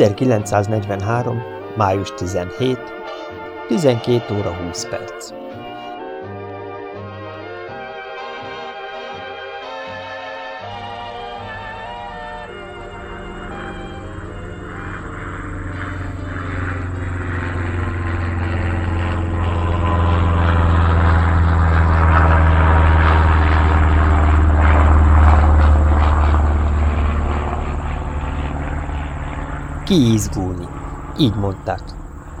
1943. május 17. 12 óra 20 perc. Kiizgulni. Így mondták.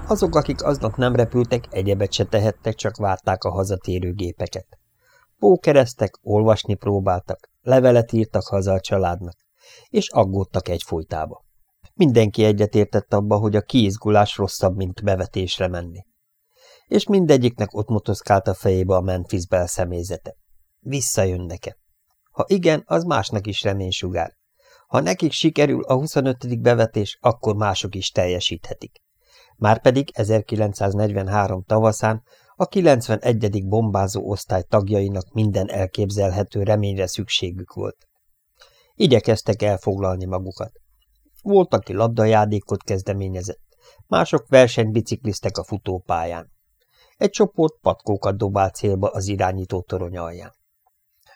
Azok, akik aznap nem repültek, egyebet se tehettek, csak várták a hazatérő gépeket. Pókereztek, olvasni próbáltak, levelet írtak haza a családnak, és aggódtak egyfolytába. Mindenki egyetértett abba, hogy a kiizgulás rosszabb, mint bevetésre menni. És mindegyiknek ott motoszkált a fejébe a Memphis Bell személyzete. Visszajönnek-e? Ha igen, az másnak is reménysugár. Ha nekik sikerül a 25. bevetés, akkor mások is teljesíthetik. Márpedig 1943 tavaszán a 91. bombázó osztály tagjainak minden elképzelhető reményre szükségük volt. Igyekeztek elfoglalni magukat. Volt, aki labdajátékot kezdeményezett, mások versenybicikliztek a futópályán. Egy csoport patkókat dobált célba az irányító torony alján.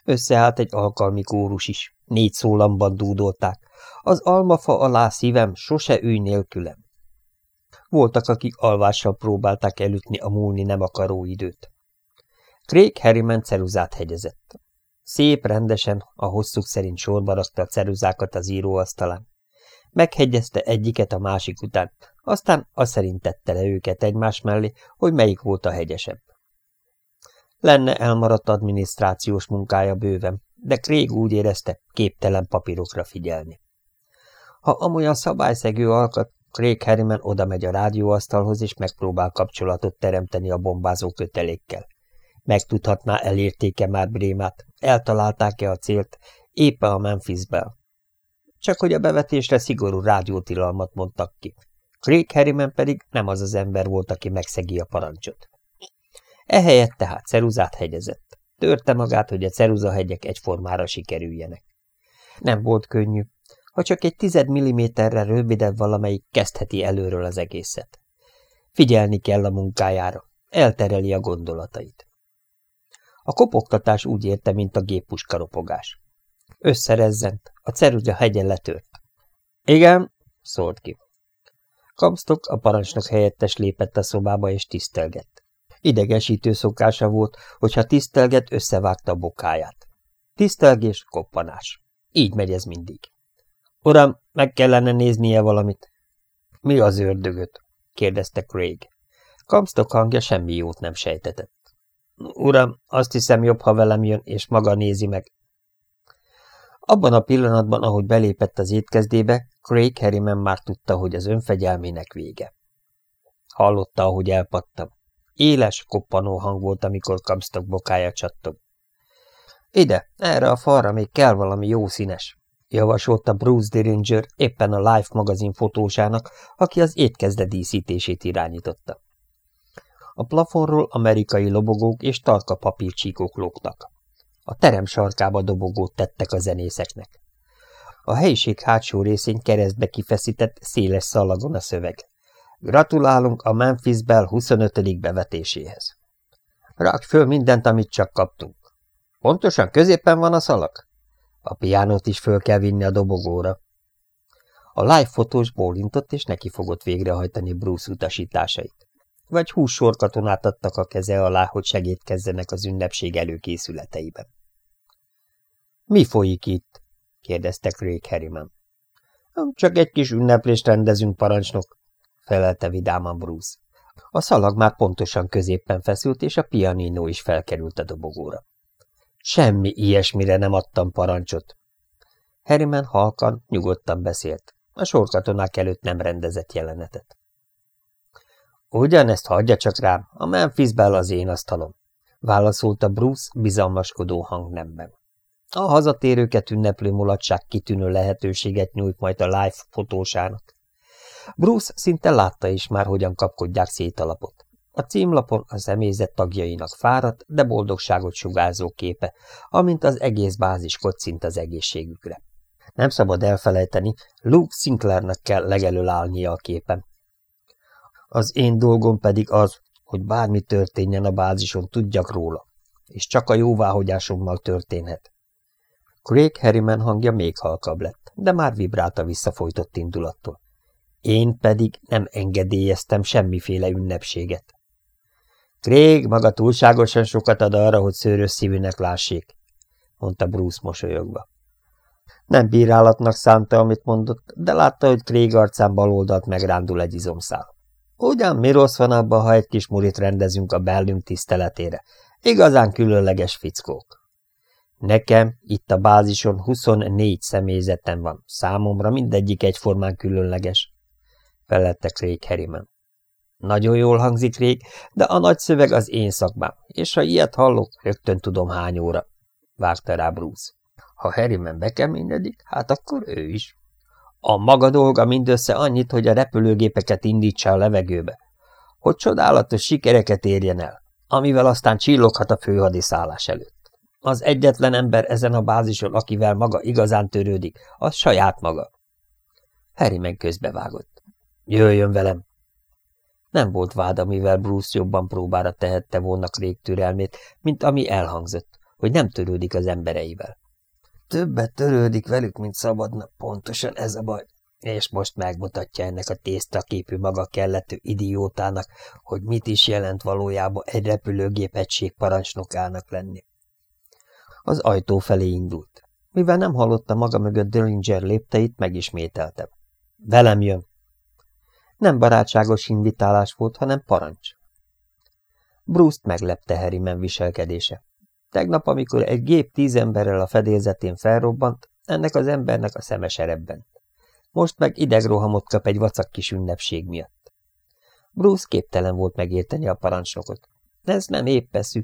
Összeállt egy alkalmi kórus is, négy szólamban dúdolták. Az almafa alá szívem, sose ülj nélkülem. Voltak, akik alvással próbálták elütni a múlni nem akaró időt. Craig Harriman ceruzát hegyezett. Szép, rendesen, a hosszuk szerint sorba rakta a ceruzákat az íróasztalán. Meghegyezte egyiket a másik után, aztán azt szerint tette le őket egymás mellé, hogy melyik volt a hegyesebb. Lenne elmaradt adminisztrációs munkája bőven, de Craig úgy érezte, képtelen papírokra figyelni. Ha amolyan szabályszegő alkat, Craig Harriman oda megy a rádióasztalhoz, és megpróbál kapcsolatot teremteni a bombázó kötelékkel. Megtudhatná, elértéke már Brémát, eltalálták-e a célt, éppen a Memphisbel. Csak hogy a bevetésre szigorú rádiótilalmat mondtak ki. Craig Harriman pedig nem az az ember volt, aki megszegi a parancsot. Ehelyett tehát ceruzát hegyezett. Törte magát, hogy a ceruzahegyek egyformára sikerüljenek. Nem volt könnyű, ha csak egy tized milliméterre rövidebb valamelyik kezdheti előről az egészet. Figyelni kell a munkájára, eltereli a gondolatait. A kopogtatás úgy érte, mint a géppuskaropogás. Összerezzent, a ceruza hegyen letört. Igen, szólt ki. Kamstok a parancsnok helyettes lépett a szobába és tisztelgett. Idegesítő szokása volt, hogyha tisztelget, összevágta bokáját. Tisztelgés, koppanás. Így megy ez mindig. Uram, meg kellene néznie valamit. Mi az ördögöt? kérdezte Craig. Kamstok hangja semmi jót nem sejtetett. Uram, azt hiszem jobb, ha velem jön, és maga nézi meg. Abban a pillanatban, ahogy belépett az étkezdébe, Craig Harriman már tudta, hogy az önfegyelmének vége. Hallotta, ahogy elpattam. Éles, koppanó hang volt, amikor Kamstok bokája csattog. Ide, erre a falra még kell valami jó színes, javasolta Bruce Diringer éppen a Life magazin fotósának, aki az étkezde díszítését irányította. A plafonról amerikai lobogók és tarka papírcsíkok lógtak. A terem sarkába dobogót tettek a zenészeknek. A helyiség hátsó részén keresztbe kifeszített, széles szalagon a szöveg. Gratulálunk a Memphis Bell 25. bevetéséhez. Rakj föl mindent, amit csak kaptunk. Pontosan középen van a szalag? A piánót is föl kell vinni a dobogóra. A live fotós bólintott, és neki fogott végrehajtani Bruce utasításait. Vagy hús sorkatonát adtak a keze alá, hogy segítkezzenek az ünnepség előkészületeiben. Mi folyik itt? kérdezte Craig Harriman. Csak egy kis ünneplést rendezünk, parancsnok, felelte vidáman Bruce. A szalag már pontosan középpen feszült, és a pianino is felkerült a dobogóra. Semmi ilyesmire nem adtam parancsot. Harriman halkan, nyugodtan beszélt. A sorkatonák előtt nem rendezett jelenetet. Ugyanezt hagyja csak rám, a Memphis az én asztalom, válaszolta Bruce bizalmaskodó hangnemben. A hazatérőket ünneplő mulatság kitűnő lehetőséget nyújt majd a live fotósának. Bruce szinte látta is már, hogyan kapkodják szét a lapot. A címlapon a személyzet tagjainak fáradt, de boldogságot sugárzó képe, amint az egész bázis kocint az egészségükre. Nem szabad elfelejteni, Luke Sinclairnek kell legelől állnia a képen. Az én dolgom pedig az, hogy bármi történjen a bázison, tudjak róla, és csak a jóváhagyásommal történhet. Craig Harriman hangja még halkabb lett, de már vibrált a visszafolytott indulattól. Én pedig nem engedélyeztem semmiféle ünnepséget. Craig maga túlságosan sokat ad arra, hogy szőrös szívűnek lássék, mondta Bruce mosolyogva. Nem bírálatnak szánta, amit mondott, de látta, hogy Craig arcán baloldalt megrándul egy izomszál. Ugyan mi rossz van abban, ha egy kis murit rendezünk a bellünk tiszteletére? Igazán különleges fickók. Nekem itt a bázison 24 személyzetem van, számomra mindegyik egyformán különleges, felette Craig Harriman. Nagyon jól hangzik rég, de a nagy szöveg az én szakmám, és ha ilyet hallok, rögtön tudom hány óra, vágta rá Bruce. Ha Harriman bekeményedik, hát akkor ő is. A maga dolga mindössze annyit, hogy a repülőgépeket indítsa a levegőbe, hogy csodálatos sikereket érjen el, amivel aztán csilloghat a főhadiszállás előtt. Az egyetlen ember ezen a bázison, akivel maga igazán törődik, az saját maga. Harryman közbevágott. Jöjjön velem! Nem volt vád, amivel Bruce jobban próbára tehette volna Craig türelmét, mint ami elhangzott, hogy nem törődik az embereivel. Többet törődik velük, mint szabadna, pontosan ez a baj. És most megmutatja ennek a tésztaképű maga kellető idiótának, hogy mit is jelent valójában egy repülőgép egység parancsnokának lenni. Az ajtó felé indult. Mivel nem hallotta maga mögött Dillinger lépteit, megismételtem. Velem jön! Nem barátságos invitálás volt, hanem parancs. Bruce-t meglepte Harryman viselkedése. Tegnap, amikor egy gép tíz emberrel a fedélzetén felrobbant, ennek az embernek a szeme serebben. Most meg idegrohamot kap egy vacak kis ünnepség miatt. Bruce képtelen volt megérteni a parancsnokot. Ez nem épp eszű.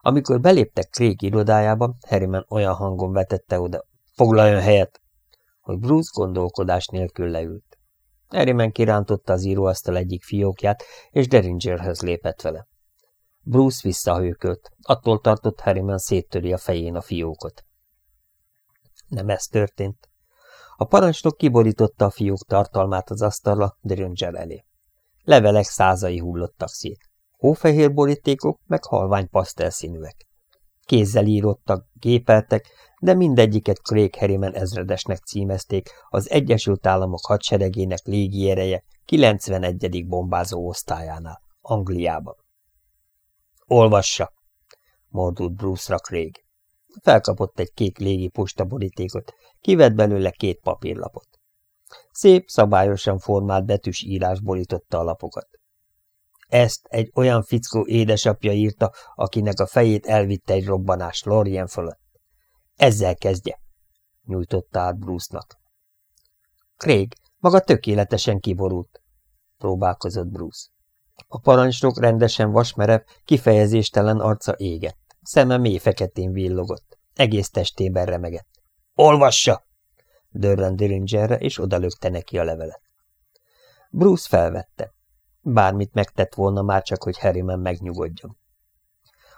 Amikor beléptek Craig irodájába, Harryman olyan hangon vetette oda, foglaljon helyet, hogy Bruce gondolkodás nélkül leült. Harryman kirántotta az íróasztal egyik fiókját, és Deringerhez lépett vele. Bruce visszahőkölt, attól tartott Harryman széttöri a fején a fiókot. Nem ez történt. A parancsnok kiborította a fiók tartalmát az asztalra Deringer elé. Levelek százai hullottak szét. Hófehér borítékok, meg halvány pasztelszínűek. Kézzel írottak, gépeltek, de mindegyiket Craig Harriman ezredesnek címezték az Egyesült Államok hadseregének légiereje 91. bombázó osztályánál, Angliában. Olvassa! mordult Bruce-ra Craig. Felkapott egy kék légi postaborítékot, kivett belőle két papírlapot. Szép, szabályosan formált betűs írás borította a lapokat. Ezt egy olyan fickó édesapja írta, akinek a fejét elvitte egy robbanás Lorien fölött. Ezzel kezdje, nyújtotta át Bruce-nak. Craig maga tökéletesen kiborult, próbálkozott Bruce. A parancsnok rendesen vasmerev, kifejezéstelen arca égett, szeme mély feketén villogott, egész testében remegett. Olvassa! dörren Dillingerre, és odalökte neki a levelet. Bruce felvette. Bármit megtett volna már csak, hogy Harryman megnyugodjon.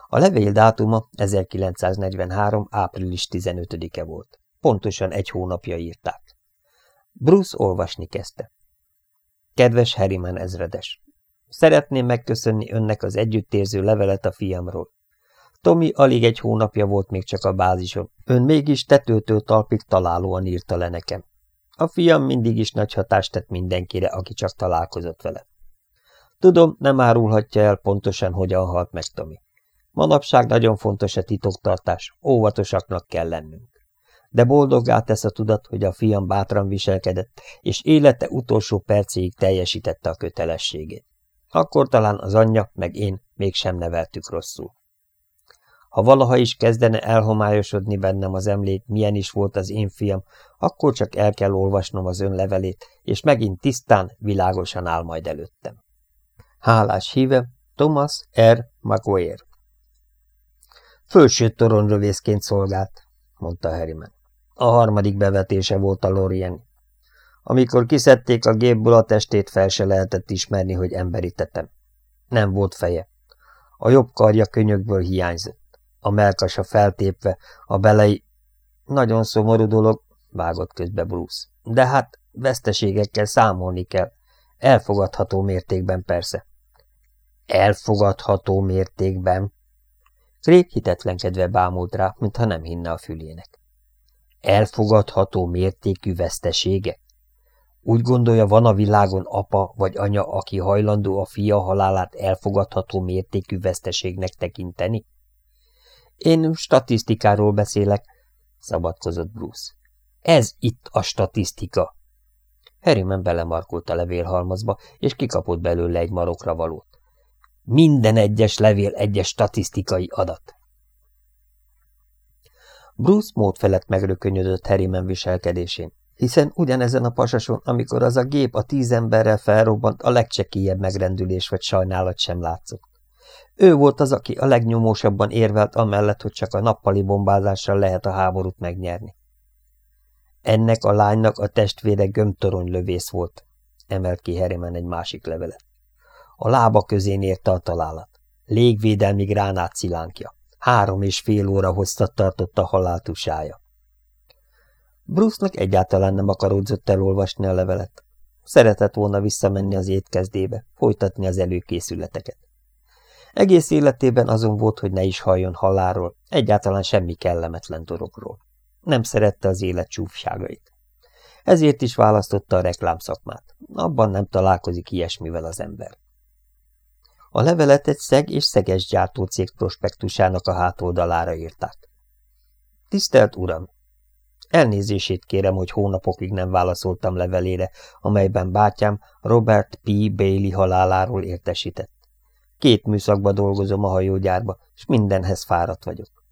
A levél dátuma 1943. április 15-e volt. Pontosan egy hónapja írták. Bruce olvasni kezdte. Kedves Harryman ezredes! Szeretném megköszönni önnek az együttérző levelet a fiamról. Tomi alig egy hónapja volt még csak a bázison. Ön mégis tetőtől talpig találóan írta le nekem. A fiam mindig is nagy hatást tett mindenkire, aki csak találkozott vele. Tudom, nem árulhatja el pontosan, hogyan halt meg Tomi. Manapság nagyon fontos a titoktartás, óvatosaknak kell lennünk. De boldoggá tesz a tudat, hogy a fiam bátran viselkedett, és élete utolsó percéig teljesítette a kötelességét. Akkor talán az anyja, meg én mégsem neveltük rosszul. Ha valaha is kezdene elhomályosodni bennem az emlék, milyen is volt az én fiam, akkor csak el kell olvasnom az ön levelét, és megint tisztán, világosan áll majd előttem. Hálás híve Thomas R. Maguire Fölső toronrövészként szolgált, mondta Harriman. A harmadik bevetése volt a Lorien. Amikor kiszedték a gépből a testét, fel se lehetett ismerni, hogy emberi tetem. Nem volt feje. A jobb karja könyökből hiányzott. A melkasa feltépve, a belei... Nagyon szomorú dolog, vágott közbe Bruce. De hát veszteségekkel számolni kell. Elfogadható mértékben persze. Elfogadható mértékben. Craig hitetlenkedve bámult rá, mintha nem hinne a fülének. Elfogadható mértékű vesztesége? Úgy gondolja, van a világon apa vagy anya, aki hajlandó a fia halálát elfogadható mértékű veszteségnek tekinteni? Én statisztikáról beszélek, szabadkozott Bruce. Ez itt a statisztika. Harryman belemarkolt a levélhalmazba, és kikapott belőle egy marokra valót. Minden egyes levél egyes statisztikai adat. Bruce mód felett megrökönyödött Harryman viselkedésén, hiszen ugyanezen a pasason, amikor az a gép a tíz emberrel felrobbant, a legcsekélyebb megrendülés vagy sajnálat sem látszott. Ő volt az, aki a legnyomósabban érvelt amellett, hogy csak a nappali bombázással lehet a háborút megnyerni. Ennek a lánynak a testvére gömbtorony lövész volt, emelt ki Harryman egy másik levelet. A lába közén érte a találat. Légvédelmi gránát szilánkja. Három és fél óra hosszat tartott a haláltusája. Bruce-nak egyáltalán nem akaródzott elolvasni a levelet. Szeretett volna visszamenni az étkezdébe, folytatni az előkészületeket. Egész életében azon volt, hogy ne is halljon halálról, egyáltalán semmi kellemetlen dologról. Nem szerette az élet csúfságait. Ezért is választotta a reklámszakmát. Abban nem találkozik ilyesmivel az ember. A levelet egy szeg és szeges gyártócég prospektusának a hátoldalára írták. Tisztelt Uram! Elnézését kérem, hogy hónapokig nem válaszoltam levelére, amelyben bátyám Robert P. Bailey haláláról értesített. Két műszakba dolgozom a hajógyárba, és mindenhez fáradt vagyok.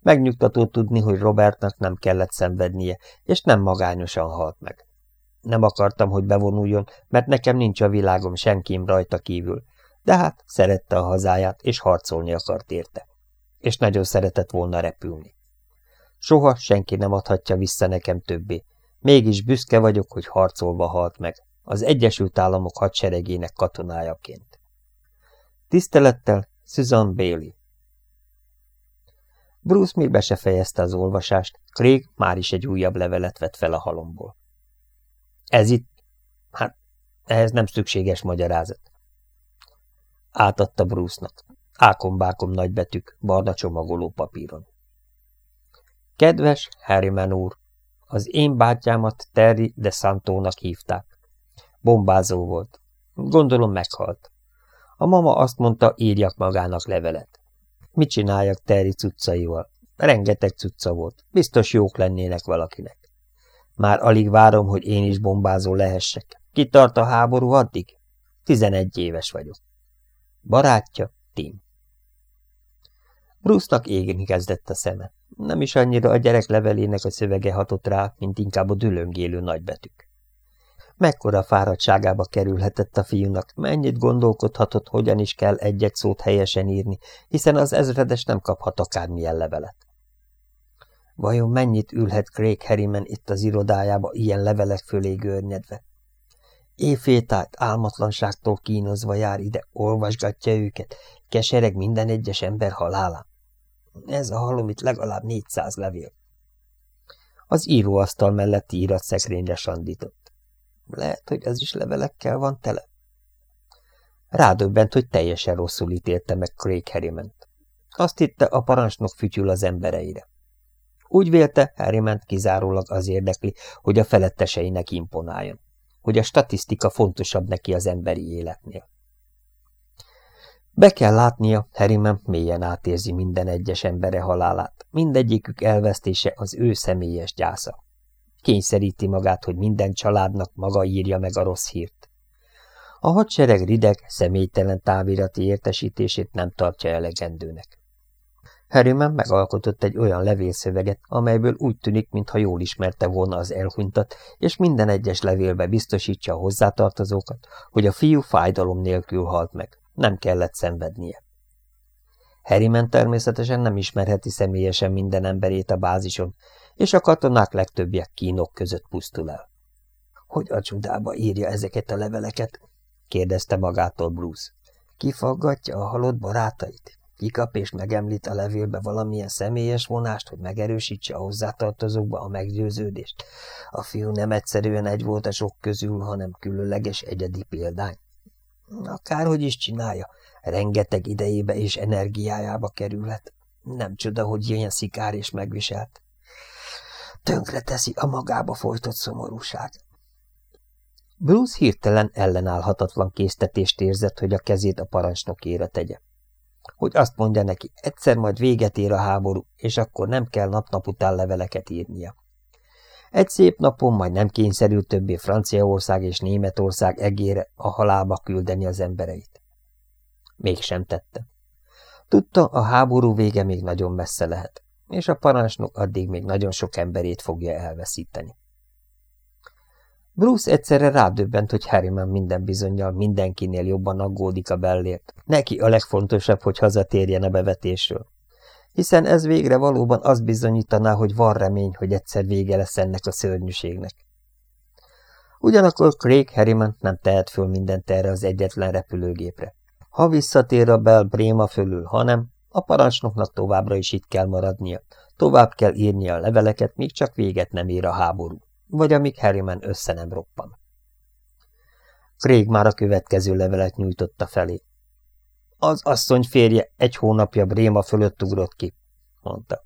Megnyugtató tudni, hogy Robertnak nem kellett szenvednie, és nem magányosan halt meg. Nem akartam, hogy bevonuljon, mert nekem nincs a világom senkim rajta kívül, de hát szerette a hazáját, és harcolni akart érte. És nagyon szeretett volna repülni. Soha senki nem adhatja vissza nekem többé. Mégis büszke vagyok, hogy harcolva halt meg, az Egyesült Államok hadseregének katonájaként. Tisztelettel, Susan Bailey Bruce még be se fejezte az olvasást, Craig már is egy újabb levelet vett fel a halomból. Ez itt? Hát, ehhez nem szükséges magyarázat. Átadta Bruce-nak. Ákombákom nagybetűk, barna csomagoló papíron. Kedves Harryman úr, az én bátyámat Terry de Santónak hívták. Bombázó volt. Gondolom meghalt. A mama azt mondta, írjak magának levelet. Mit csináljak Terry cuccaival? Rengeteg cucca volt. Biztos jók lennének valakinek. Már alig várom, hogy én is bombázó lehessek. Kitart a háború addig? Tizenegy éves vagyok. Barátja, Tim. Bruce-nak égni kezdett a szeme. Nem is annyira a gyerek levelének a szövege hatott rá, mint inkább a dülöngélő nagybetűk. Mekkora fáradtságába kerülhetett a fiúnak, mennyit gondolkodhatott, hogyan is kell egy-egy szót helyesen írni, hiszen az ezredes nem kaphat akármilyen levelet. Vajon mennyit ülhet Craig Harriman itt az irodájába ilyen levelek fölé görnyedve? Éjféltájt álmatlanságtól kínozva jár ide, olvasgatja őket, kesereg minden egyes ember halálán. Ez a halom itt legalább négyszáz levél. Az íróasztal melletti iratszekrényre sandított. Lehet, hogy az is levelekkel van tele? Rádöbbent, hogy teljesen rosszul ítélte meg Craig harriman -t. Azt hitte, a parancsnok fütyül az embereire. Úgy vélte, harriman kizárólag az érdekli, hogy a feletteseinek imponáljon hogy a statisztika fontosabb neki az emberi életnél. Be kell látnia, Harriman mélyen átérzi minden egyes embere halálát, mindegyikük elvesztése az ő személyes gyásza. Kényszeríti magát, hogy minden családnak maga írja meg a rossz hírt. A hadsereg rideg, személytelen távirati értesítését nem tartja elegendőnek. Harryman megalkotott egy olyan levélszöveget, amelyből úgy tűnik, mintha jól ismerte volna az elhunytat, és minden egyes levélbe biztosítsa a hozzátartozókat, hogy a fiú fájdalom nélkül halt meg, nem kellett szenvednie. Harryman természetesen nem ismerheti személyesen minden emberét a bázison, és a katonák legtöbbjek kínok között pusztul el. Hogy a csodába írja ezeket a leveleket? kérdezte magától Bruce. Kifaggatja a halott barátait? Kikap és megemlít a levélbe valamilyen személyes vonást, hogy megerősítse a hozzátartozókba a meggyőződést. A fiú nem egyszerűen egy volt a sok közül, hanem különleges egyedi példány. Akárhogy is csinálja, rengeteg idejébe és energiájába kerülhet. Nem csoda, hogy ilyen szikár és megviselt. Tönkre teszi a magába folytott szomorúság. Bruce hirtelen ellenállhatatlan késztetést érzett, hogy a kezét a parancsnokéra tegye. Hogy azt mondja neki, egyszer majd véget ér a háború, és akkor nem kell nap-nap után leveleket írnia. Egy szép napon majd nem kényszerül többé Franciaország és Németország egére a halálba küldeni az embereit. Mégsem tette. Tudta, a háború vége még nagyon messze lehet, és a parancsnok addig még nagyon sok emberét fogja elveszíteni. Bruce egyszerre rádöbbent, hogy Harryman minden bizonyal mindenkinél jobban aggódik a bellért. Neki a legfontosabb, hogy hazatérjen a bevetésről. Hiszen ez végre valóban azt bizonyítaná, hogy van remény, hogy egyszer vége lesz ennek a szörnyűségnek. Ugyanakkor Craig Harriman nem tehet föl mindent erre az egyetlen repülőgépre. Ha visszatér a Bell Bréma fölül, hanem a parancsnoknak továbbra is itt kell maradnia, tovább kell írnia a leveleket, míg csak véget nem ér a háború vagy amíg Harryman össze nem roppan. Craig már a következő levelet nyújtotta felé. Az asszony férje egy hónapja Bréma fölött ugrott ki, mondta.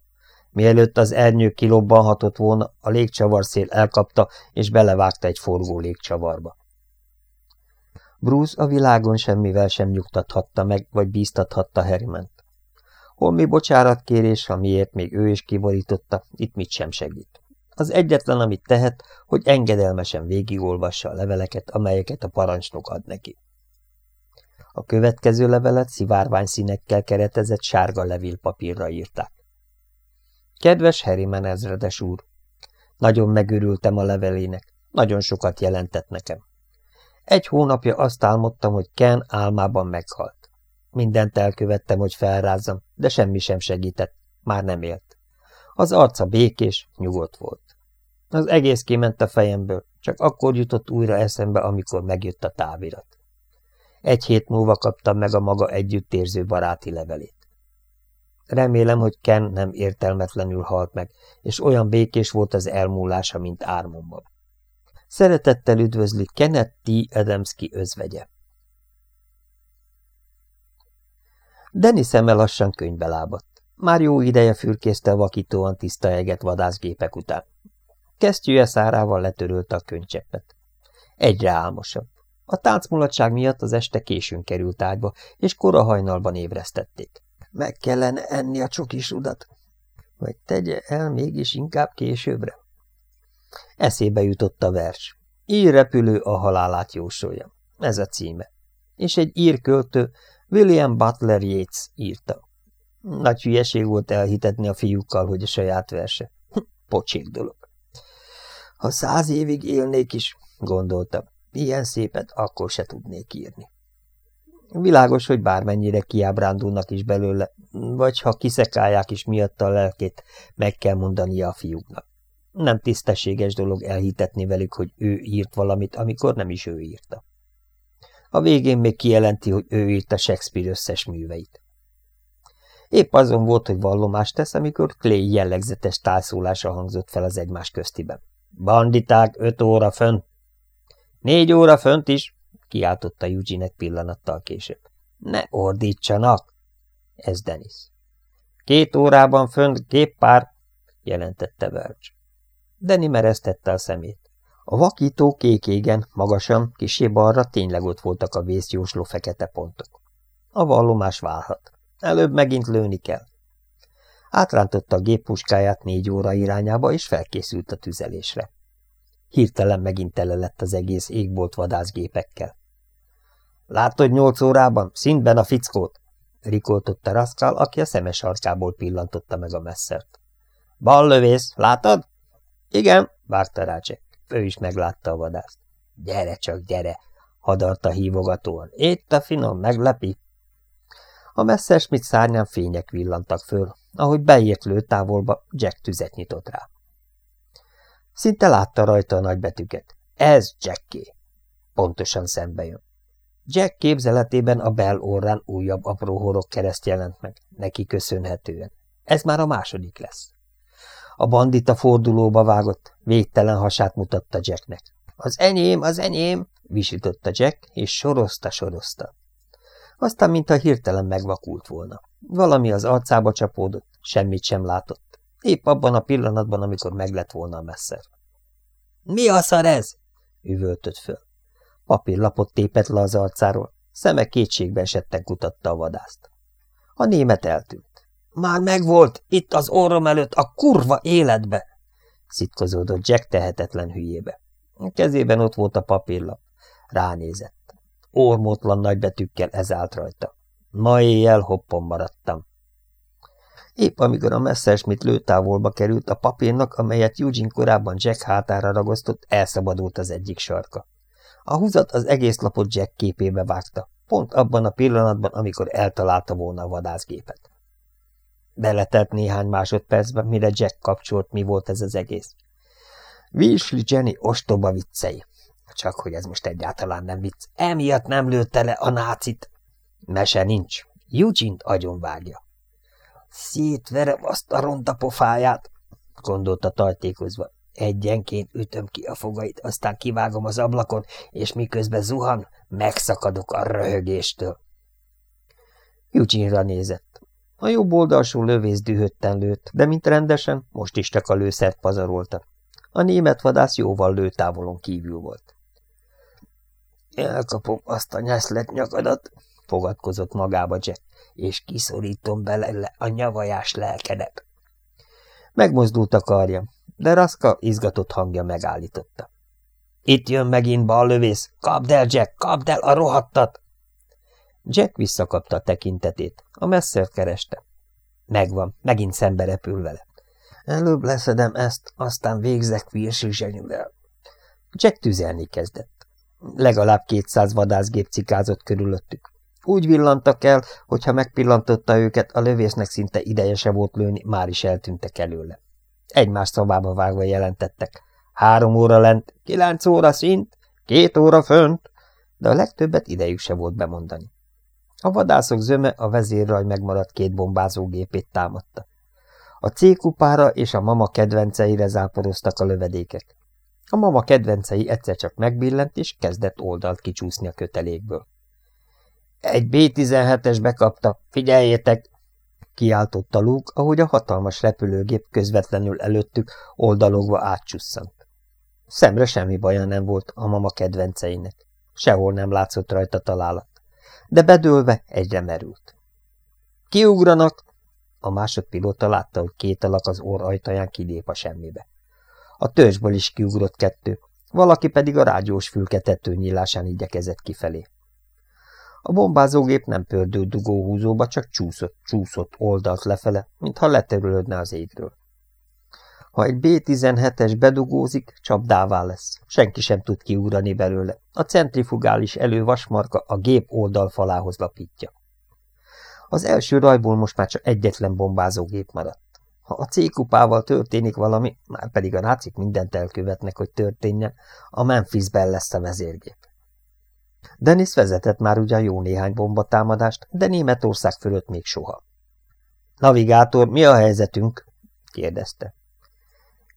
Mielőtt az ernyő kilobbanhatott volna, a légcsavarszél elkapta, és belevágta egy forgó légcsavarba. Bruce a világon semmivel sem nyugtathatta meg, vagy bíztathatta Harryment. Holmi bocsánatkérés, amiért még ő is kiborította, itt mit sem segít. Az egyetlen, amit tehet, hogy engedelmesen végigolvassa a leveleket, amelyeket a parancsnok ad neki. A következő levelet szivárvány színekkel keretezett sárga levélpapírra írták. Kedves Harry ezredes úr! Nagyon megörültem a levelének, nagyon sokat jelentett nekem. Egy hónapja azt álmodtam, hogy Ken álmában meghalt. Mindent elkövettem, hogy felrázzam, de semmi sem segített, már nem élt. Az arca békés, nyugodt volt. Az egész kiment a fejemből, csak akkor jutott újra eszembe, amikor megjött a távirat. Egy hét múlva kaptam meg a maga együttérző baráti levelét. Remélem, hogy Ken nem értelmetlenül halt meg, és olyan békés volt az elmúlása, mint ármomban. Szeretettel üdvözli Kenneth T. Adamski özvegye. Denny szeme lassan könyvbe lábadt. Már jó ideje fürkészte vakítóan tiszta eget vadászgépek után. Kesztyűje szárával letörölte a könycseppet. Egyre álmosabb. A táncmulatság miatt az este későn került ágyba, és kora hajnalban ébresztették. Meg kellene enni a csokisudat. Vagy tegye el mégis inkább későbbre. Eszébe jutott a vers. Ír repülő a halálát jósolja. Ez a címe. És egy ír költő, William Butler Yeats írta. Nagy hülyeség volt elhitetni a fiúkkal, hogy a saját verse. Pocsék dolog. Ha száz évig élnék is, gondolta, ilyen szépet akkor se tudnék írni. Világos, hogy bármennyire kiábrándulnak is belőle, vagy ha kiszekálják is miatta a lelkét, meg kell mondania a fiúknak. Nem tisztességes dolog elhitetni velük, hogy ő írt valamit, amikor nem is ő írta. A végén még kijelenti, hogy ő írta Shakespeare összes műveit. Épp azon volt, hogy vallomást tesz, amikor Clay jellegzetes tálszólása hangzott fel az egymás köztiben. Banditák öt óra fönn. Négy óra fönt is, kiáltotta Eugene egy pillanattal később. Ne ordítsanak! Ez Denis. Két órában fönt géppár, jelentette Verge. Deni mereztette a szemét. A vakító kék égen, magasan, kisé balra tényleg ott voltak a vészjósló fekete pontok. A vallomás válhat. Előbb megint lőni kell. Átrántotta a géppuskáját négy óra irányába, és felkészült a tüzelésre. Hirtelen megint tele lett az egész égbolt vadászgépekkel. Látod nyolc órában? Szintben a fickót! rikoltotta Raskal, aki a szemes arcából pillantotta meg a messzert. Bal lövész, látod? Igen, vágta Rácsek. Ő is meglátta a vadászt. Gyere csak, gyere! hadarta hívogatóan. Itt a finom, meglepi! A Messerschmitt szárnyán fények villantak föl, ahogy beért lőtávolba, Jack tüzet nyitott rá. Szinte látta rajta a nagybetűket. Ez Jacké. Pontosan szembe jön. Jack képzeletében a Bell orrán újabb apró horog kereszt jelent meg, neki köszönhetően. Ez már a második lesz. A bandita fordulóba vágott, végtelen hasát mutatta Jacknek. Az enyém, az enyém, visította Jack, és sorozta, sorozta. Aztán, mintha hirtelen megvakult volna. Valami az arcába csapódott, semmit sem látott. Épp abban a pillanatban, amikor meglett volna a messzer. – Mi a szar ez? – üvöltött föl. Papírlapot tépett le az arcáról, szeme kétségbe esetten kutatta a vadászt. A német eltűnt. Már megvolt, itt az orrom előtt, a kurva életbe! szitkozódott Jack tehetetlen hülyébe. A kezében ott volt a papírlap. Ránézett. Ormótlan nagybetűkkel ez állt rajta. Ma éjjel hoppon maradtam. Épp amikor a Messerschmitt lőtávolba került, a papírnak, amelyet Eugene korábban Jack hátára ragasztott, elszabadult az egyik sarka. A húzat az egész lapot Jack képébe vágta, pont abban a pillanatban, amikor eltalálta volna a vadászgépet. Beletelt néhány másodpercben, mire Jack kapcsolt, mi volt ez az egész. Weasley Jenny ostoba viccei. Csak hogy ez most egyáltalán nem vicc. Emiatt nem lőtte le a nácit. Mese nincs. Eugene-t agyonvágja. Szétverem azt a ronda pofáját, gondolta tajtékozva. Egyenként ütöm ki a fogait, aztán kivágom az ablakon, és miközben zuhan, megszakadok a röhögéstől. Eugene-ra nézett. A jobb oldalsó lövész dühötten lőtt, de mint rendesen, most is csak a lőszert pazarolta. A német vadász jóval lőtávolon kívül volt. Elkapom azt a nyeszlet nyakadat, fogadkozott magába Jack, és kiszorítom bele a nyavajás lelkedet. Megmozdult a karja, de Raszka izgatott hangja megállította. Itt jön megint lövész, kapd el, Jack, kapd el a rohadtat! Jack visszakapta a tekintetét, a messzert kereste. Megvan, megint szembe repül vele. Előbb leszedem ezt, aztán végzek virsizsenyűvel. Jack tüzelni kezdett. Legalább kétszáz vadászgép cikázott körülöttük. Úgy villantak el, hogyha megpillantotta őket, a lövésznek szinte ideje se volt lőni, már is eltűntek előle. Egymás szavába vágva jelentettek. Három óra lent, kilenc óra szint, két óra fönt, de a legtöbbet idejük se volt bemondani. A vadászok zöme a vezérraj megmaradt két bombázógépét támadta. A C-kupára és a mama kedvenceire záporoztak a lövedékek. A mama kedvencei egyszer csak megbillent, és kezdett oldalt kicsúszni a kötelékből. Egy B-17-es bekapta, figyeljetek! Kiáltotta Luke, ahogy a hatalmas repülőgép közvetlenül előttük oldalogva átcsusszant. Szemre semmi baja nem volt a mama kedvenceinek. Sehol nem látszott rajta találat. De bedőlve egyre merült. Kiugranak! A másodpilóta látta, hogy két alak az orr ajtaján kilép a semmibe. A törzsből is kiugrott kettő, valaki pedig a rádiós fülketető nyílásán igyekezett kifelé. A bombázógép nem pördült dugóhúzóba, csak csúszott, csúszott oldalt lefele, mintha leterülődne az égről. Ha egy B-17-es bedugózik, csapdává lesz. Senki sem tud kiugrani belőle. A centrifugális elővasmarka a gép oldalfalához lapítja. Az első rajból most már csak egyetlen bombázógép maradt. Ha a C-kupával történik valami, már pedig a nácik mindent elkövetnek, hogy történjen, a Memphisben lesz a vezérgép. Dennis vezetett már ugyan jó néhány bombatámadást, de Németország fölött még soha. Navigátor, mi a helyzetünk? kérdezte.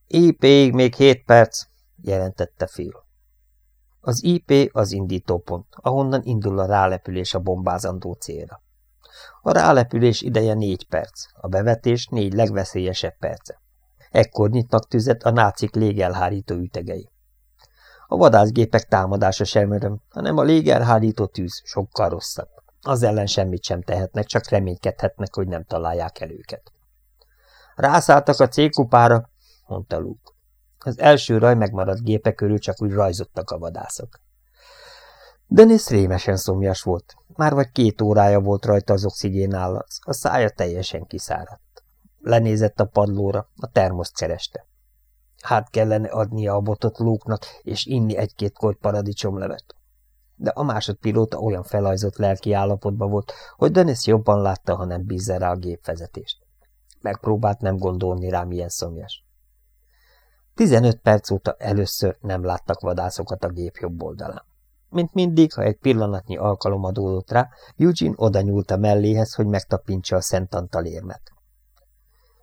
IP-ig még hét perc, jelentette Phil. Az IP az indítópont, ahonnan indul a rálepülés a bombázandó célra. A rálepülés ideje négy perc, a bevetés négy legveszélyesebb perce. Ekkor nyitnak tüzet a nácik légelhárító ütegei. A vadászgépek támadása sem öröm, hanem a légelhárító tűz sokkal rosszabb. Az ellen semmit sem tehetnek, csak reménykedhetnek, hogy nem találják el őket. Rászálltak a cégkupára, mondta Luke. Az első raj megmaradt gépe körül csak úgy rajzottak a vadászok. Dennis rémesen szomjas volt. Már vagy két órája volt rajta az oxigénállac, a szája teljesen kiszáradt. Lenézett a padlóra, a termoszt kereste. Hát kellene adnia a botot Luke-nak, és inni egy-két korty paradicsomlevet. De a másodpilóta olyan felajzott lelki állapotban volt, hogy Dennis jobban látta, ha nem bízza rá a gépvezetést. Megpróbált nem gondolni rá, milyen szomjas. Tizenöt perc óta először nem láttak vadászokat a gép jobb oldalán. Mint mindig, ha egy pillanatnyi alkalom adódott rá, Eugene oda nyúlt a melléhez, hogy megtapintsa a Szent Antal érmet.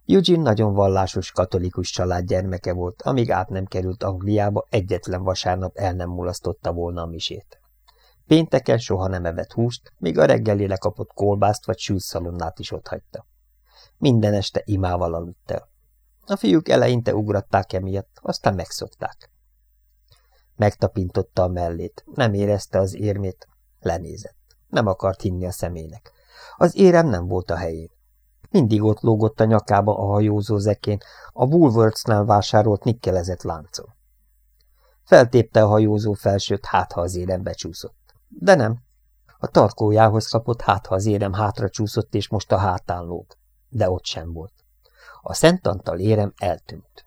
Eugene nagyon vallásos katolikus család gyermeke volt, amíg át nem került Angliába, egyetlen vasárnap el nem mulasztotta volna a misét. Pénteken soha nem evett húst, még a reggelire kapott kolbászt vagy sűszalonnát is otthagyta. Minden este imával aludt el. A fiúk eleinte ugratták emiatt, aztán megszokták. Megtapintotta a mellét, nem érezte az érmét, lenézett. Nem akart hinni a szemének. Az érem nem volt a helyén. Mindig ott lógott a nyakába a hajózó zekén, a Woolworthsnál vásárolt nikkelezett láncon. Feltépte a hajózó felsőt, hát ha az érem becsúszott. De nem. A tarkójához kapott, hát ha az érem hátra csúszott, és most a hátán lóg. De ott sem volt. A Szent Antal érem eltűnt.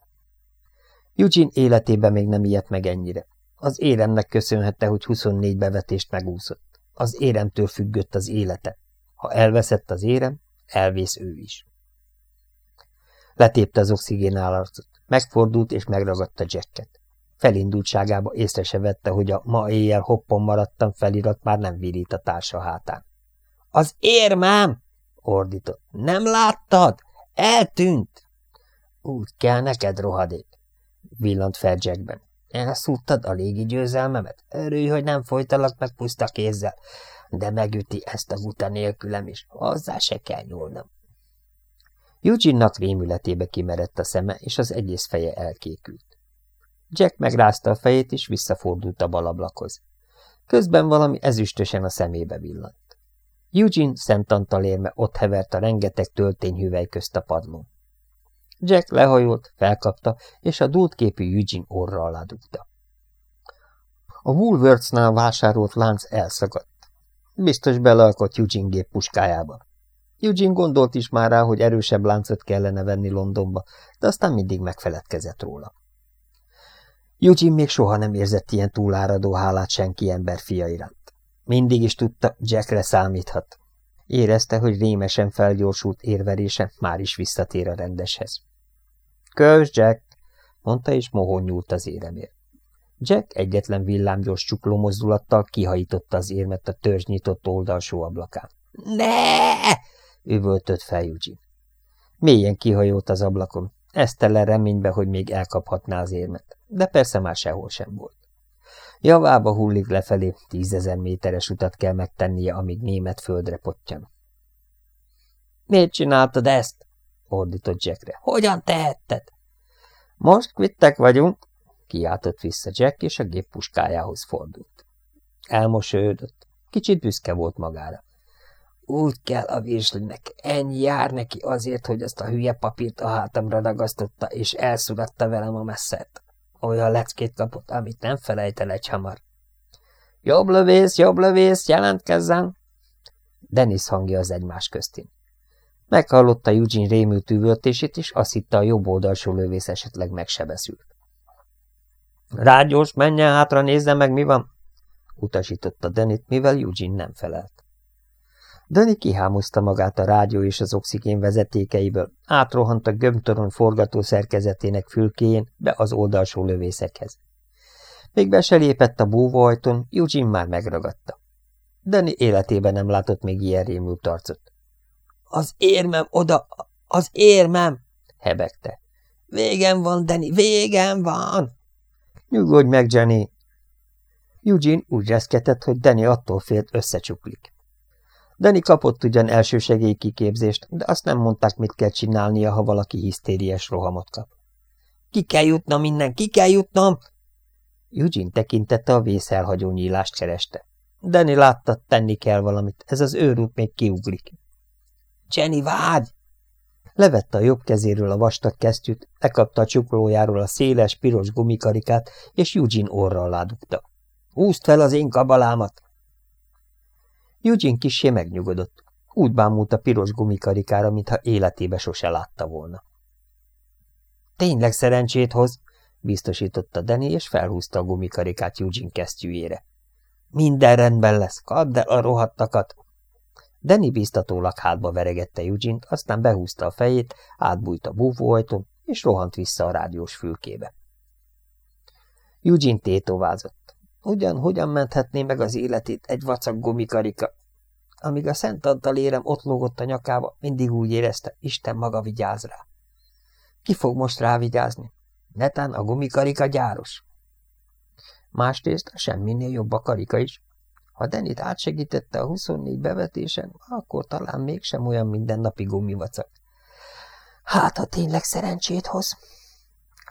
Eugene életében még nem ijedt meg ennyire. Az éremnek köszönhette, hogy 24 bevetést megúszott. Az éremtől függött az élete. Ha elveszett az érem, elvész ő is. Letépte az oxigénállatot, megfordult és megragadta Jacket. Felindultságába észre se vette, hogy a ma éjjel hoppon maradtam felirat már nem virít a társa hátán. – Az érmám! – ordított. – Nem láttad? Eltűnt! – Úgy kell neked, rohadék! – villant fel Jackben. – Elszúrtad a légi győzelmemet? Örülj, hogy nem folytalak meg puszta kézzel, de megüti ezt a guta nélkülem is, hozzá se kell nyúlnom. Eugene-nak rémületébe kimerett a szeme, és az egész feje elkékült. Jack megrázta a fejét, és visszafordult a balablakhoz. Közben valami ezüstösen a szemébe villant. Eugene Antal ott hevert a rengeteg töltényhüvely közt a padlón. Jack lehajolt, felkapta, és a dúltképű Eugene orra alá dugta. A Woolworthsnál vásárolt lánc elszagadt. Biztos belealkott Eugene gép puskájába. Eugene gondolt is már rá, hogy erősebb láncot kellene venni Londonba, de aztán mindig megfeledkezett róla. Eugene még soha nem érzett ilyen túláradó hálát senki ember fia iránt. Mindig is tudta, Jackre számíthat. Érezte, hogy rémesen felgyorsult érverése már is visszatér a rendeshez. Kösz, Jack! mondta, és mohon nyúlt az éremért. Jack egyetlen villámgyors csukló mozdulattal kihajította az érmet a törzs nyitott oldalsó ablakán. Ne! üvöltött fel Eugene. Mélyen kihajolt az ablakon, esztelen reménybe, hogy még elkaphatná az érmet, de persze már sehol sem volt. Javába hullik lefelé, tízezer méteres utat kell megtennie, amíg német földre pottyan. – Miért csináltad ezt? – ordított Jackre. – Hogyan tehetted? – Most kvittek vagyunk – kiáltott vissza Jack, és a gép puskájához fordult. Elmosődött. Kicsit büszke volt magára. Úgy kell a virslinek, ennyi jár neki azért, hogy azt a hülye papírt a hátamra ragasztotta, és elszuratta velem a messzert. Olyan leckét kapott, amit nem felejt el egy hamar. Jobb lövész, jobb lövész, jelentkezzen! Dennis hangja az egymás köztén. Meghallotta Eugene rémült üvöltését, és azt hitte a jobb oldalsó lövész esetleg megsebeszült. Rágyós, menjen hátra, nézze meg, mi van! utasította Denit, mivel Eugene nem felelt. Dani kihámozta magát a rádió és az oxigén vezetékeiből, átrohant a gömbtorony forgató szerkezetének fülkéjén be az oldalsó lövészekhez. Még be se lépett a búvóajtón, Eugene már megragadta. Dani életében nem látott még ilyen rémült arcot. – Az érmem oda, az érmem! – hebegte. – Végem van, Dani, végem van! – Nyugodj meg, Jenny! Eugene úgy reszketett, hogy Dani attól félt összecsuklik. Dani kapott ugyan elsősegély kiképzést, de azt nem mondták, mit kell csinálnia, ha valaki hisztériás rohamot kap. Ki kell jutnom innen, ki kell jutnom! Eugene tekintette a vészelhagyó nyílást kereste. Dani látta, tenni kell valamit, ez az őrút még kiugrik. Jenny, vágy! Levette a jobb kezéről a vastag kesztyűt, lekapta a csuklójáról a széles, piros gumikarikát, és Eugene orra alá dugta. Húzd fel az én kabalámat! Eugene kissé megnyugodott. Úgy bámult a piros gumikarikára, mintha életébe sose látta volna. Tényleg szerencsét hoz, biztosította Danny, és felhúzta a gumikarikát Eugene kesztyűjére. Minden rendben lesz, kadd el a rohadtakat! Danny biztatólag hátba veregette eugene aztán behúzta a fejét, átbújt a búvóajtón, és rohant vissza a rádiós fülkébe. Eugene tétovázott. ugyan hogyan menthetné meg az életét egy vacak gumikarika? Amíg a Szent Antal érem ott lógott a nyakába, mindig úgy érezte, Isten maga vigyáz rá. Ki fog most rávigyázni? Netán a gumikarika gyáros. Másrészt semminél jobb a karika is. Ha Denit átsegítette a 24 bevetésen, akkor talán mégsem olyan mindennapi gumivacak. Hát, ha tényleg szerencsét hoz.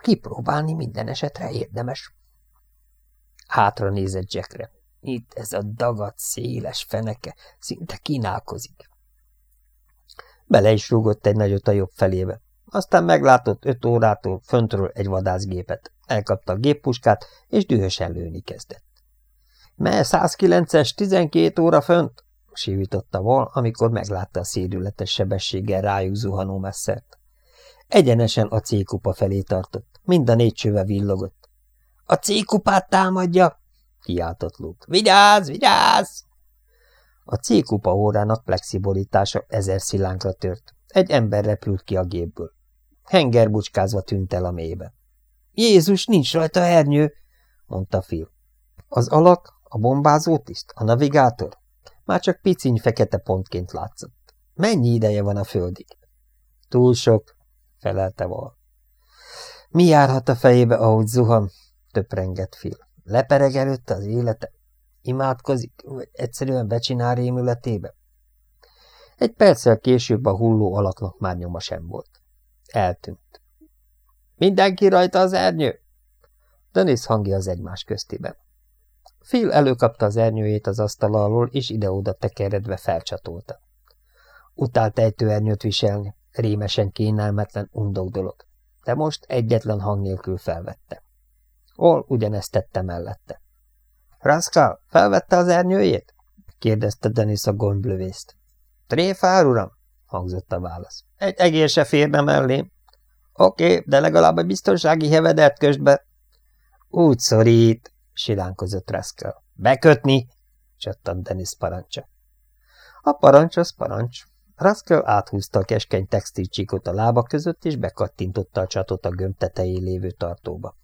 Kipróbálni minden esetre érdemes. Hátra nézett Jackre. Itt ez a dagat, széles feneke, szinte kínálkozik. Bele is rúgott egy nagyot a jobb felébe. Aztán meglátott öt órától föntről egy vadászgépet. Elkapta a géppuskát, és dühösen lőni kezdett. – Me 109-es, 12 óra fönt! – sívította Val, amikor meglátta a szédületes sebességgel rájuk zuhanó messzert. Egyenesen a C-kupa felé tartott, mind a négy csöve villogott. – A C-kupát támadja! – kiáltott Luke. – Vigyázz, vigyázz! A C-kupa órának flexibilitása ezer szilánkra tört. Egy ember repült ki a gépből. Hengerbucskázva tűnt el a mélybe. Jézus, nincs rajta ernyő, mondta Phil. Az alak, a bombázó tiszt, a navigátor? Már csak piciny fekete pontként látszott. Mennyi ideje van a földig? Túl sok, felelte Val. Mi járhat a fejébe, ahogy zuhan? töprengett Phil. Lepereg előtte az élete? Imádkozik, vagy egyszerűen becsinál rémületébe? Egy perccel később a hulló alaknak már nyoma sem volt. Eltűnt. Mindenki rajta az ernyő? Dennis hangja az egymás köztiben. Phil előkapta az ernyőjét az asztal alól, és ide-oda tekeredve felcsatolta. Utált ejtőernyőt viselni, rémesen kényelmetlen, undok dolog, de most egyetlen hang nélkül felvette. Ol ugyanezt tette mellette. – Raskal, felvette az ernyőjét? – kérdezte Denis a gomblövészt. – Tréfár, uram? – hangzott a válasz. – Egy egér se férne mellém. Oké, de legalább a biztonsági hevedet kösd be. Úgy szorít, silánkozott Rascal. Bekötni, csattant Dennis parancsa. A parancs az parancs. Rascal áthúzta a keskeny textilcsíkot a lába között, és bekattintotta a csatot a gömb tetején lévő tartóba.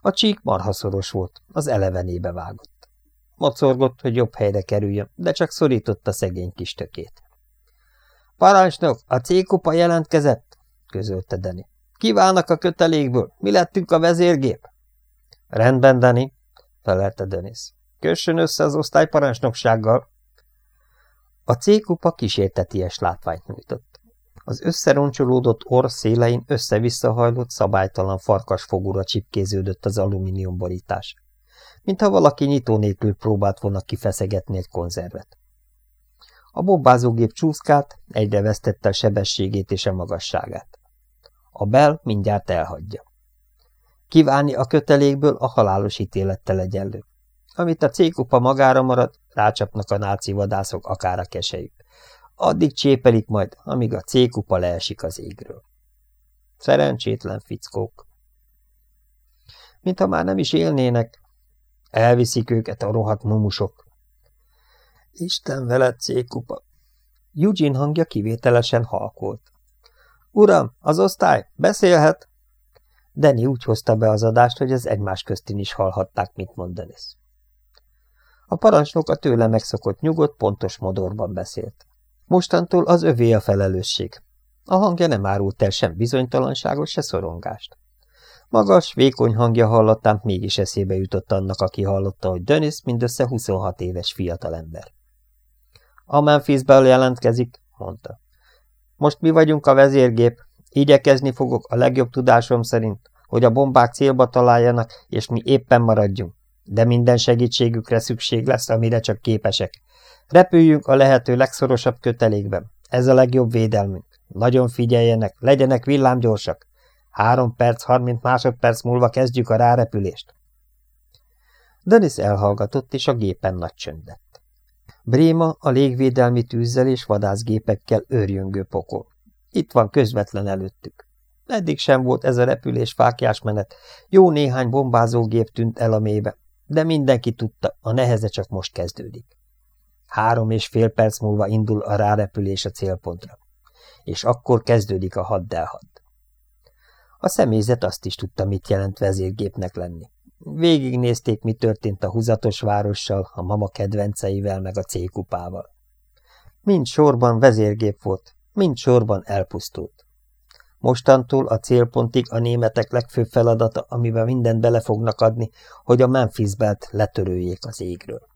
A csík marhaszoros volt, az elevenébe vágott. Mocorgott, hogy jobb helyre kerüljön, de csak szorította szegény kis tökét. Parancsnok, a cégkupa jelentkezett, közölte Dani. Kívánnak a kötelékből, mi lettünk a vezérgép? Rendben, Dani, felelte Denis. Kössön össze az osztályparancsnoksággal. A cégkupa kísérteties látványt nyújtott. Az összeroncsolódott orr szélein össze-visszahajlott, szabálytalan farkasfogúra csipkéződött az alumíniumborítás, mintha valaki nyitó nélkül próbált volna kifeszegetni egy konzervet. A bombázógép csúszkált, egyre vesztette a sebességét és a magasságát. A bel mindjárt elhagyja. Kívánni a kötelékből a halálos ítélettel egyenlő. Amit a cékupa magára marad, rácsapnak a náci vadászok akár a kesejük. Addig csépelik majd, amíg a cékupa leesik az égről. Szerencsétlen fickók. Mintha már nem is élnének, elviszik őket a rohadt mumusok. Isten veled, cékupa! Eugene hangja kivételesen halkolt. Uram, az osztály, beszélhet? Danny úgy hozta be az adást, hogy az egymás köztin is hallhatták, mit mond Dennis. A parancsnok a tőle megszokott nyugodt, pontos modorban beszélt. Mostantól az övé a felelősség. A hangja nem árult el sem bizonytalanságot, se szorongást. Magas, vékony hangja hallatán mégis eszébe jutott annak, aki hallotta, hogy Dennis mindössze 26 éves fiatalember. A Memphisből jelentkezik, mondta. Most mi vagyunk a vezérgép, igyekezni fogok a legjobb tudásom szerint, hogy a bombák célba találjanak, és mi éppen maradjunk. De minden segítségükre szükség lesz, amire csak képesek. Repüljünk a lehető legszorosabb kötelékben. Ez a legjobb védelmünk. Nagyon figyeljenek, legyenek villámgyorsak. Három perc, harminc másodperc múlva kezdjük a rárepülést. Dennis elhallgatott, és a gépen nagy csönd. Bréma a légvédelmi tűzzel és vadászgépekkel őrjöngő pokol. Itt van közvetlen előttük. Eddig sem volt ez a repülés fákjás menet, jó néhány bombázógép tűnt el a mélybe, de mindenki tudta, a neheze csak most kezdődik. Három és fél perc múlva indul a rárepülés a célpontra, és akkor kezdődik a haddelhad. A személyzet azt is tudta, mit jelent vezérgépnek lenni. Végignézték, mi történt a húzatos várossal, a mama kedvenceivel, meg a célkupával. Mind sorban vezérgép volt, mind sorban elpusztult. Mostantól a célpontig a németek legfőbb feladata, amiben mindent bele fognak adni, hogy a Memphisbelt letörőjék az égről.